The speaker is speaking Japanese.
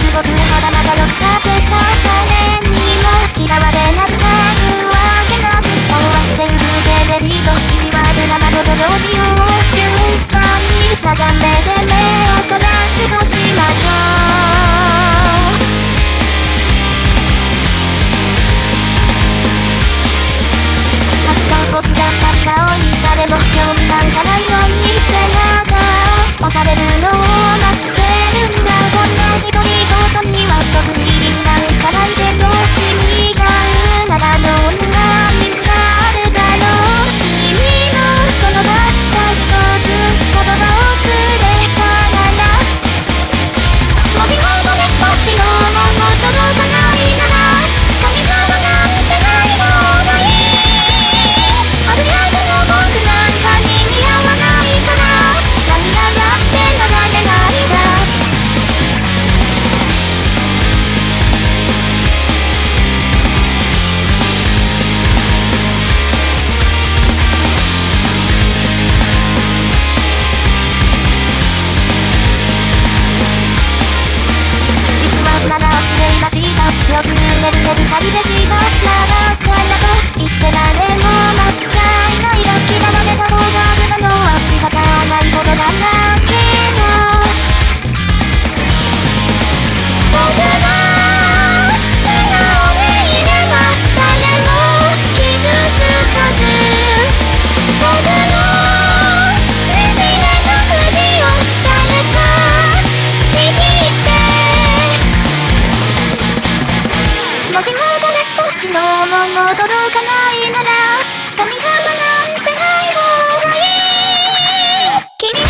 すごく肌まだろったってさ誰にも嫌われなくなるわけなく終わってゆくけれど意地悪なまどとどうしよう順番に定めて目をそらすとしましょう明日僕がった顔に誰も興味なんかないように背中を押されるのをびさびでしばももかないなら神様なんてない方がいい。君に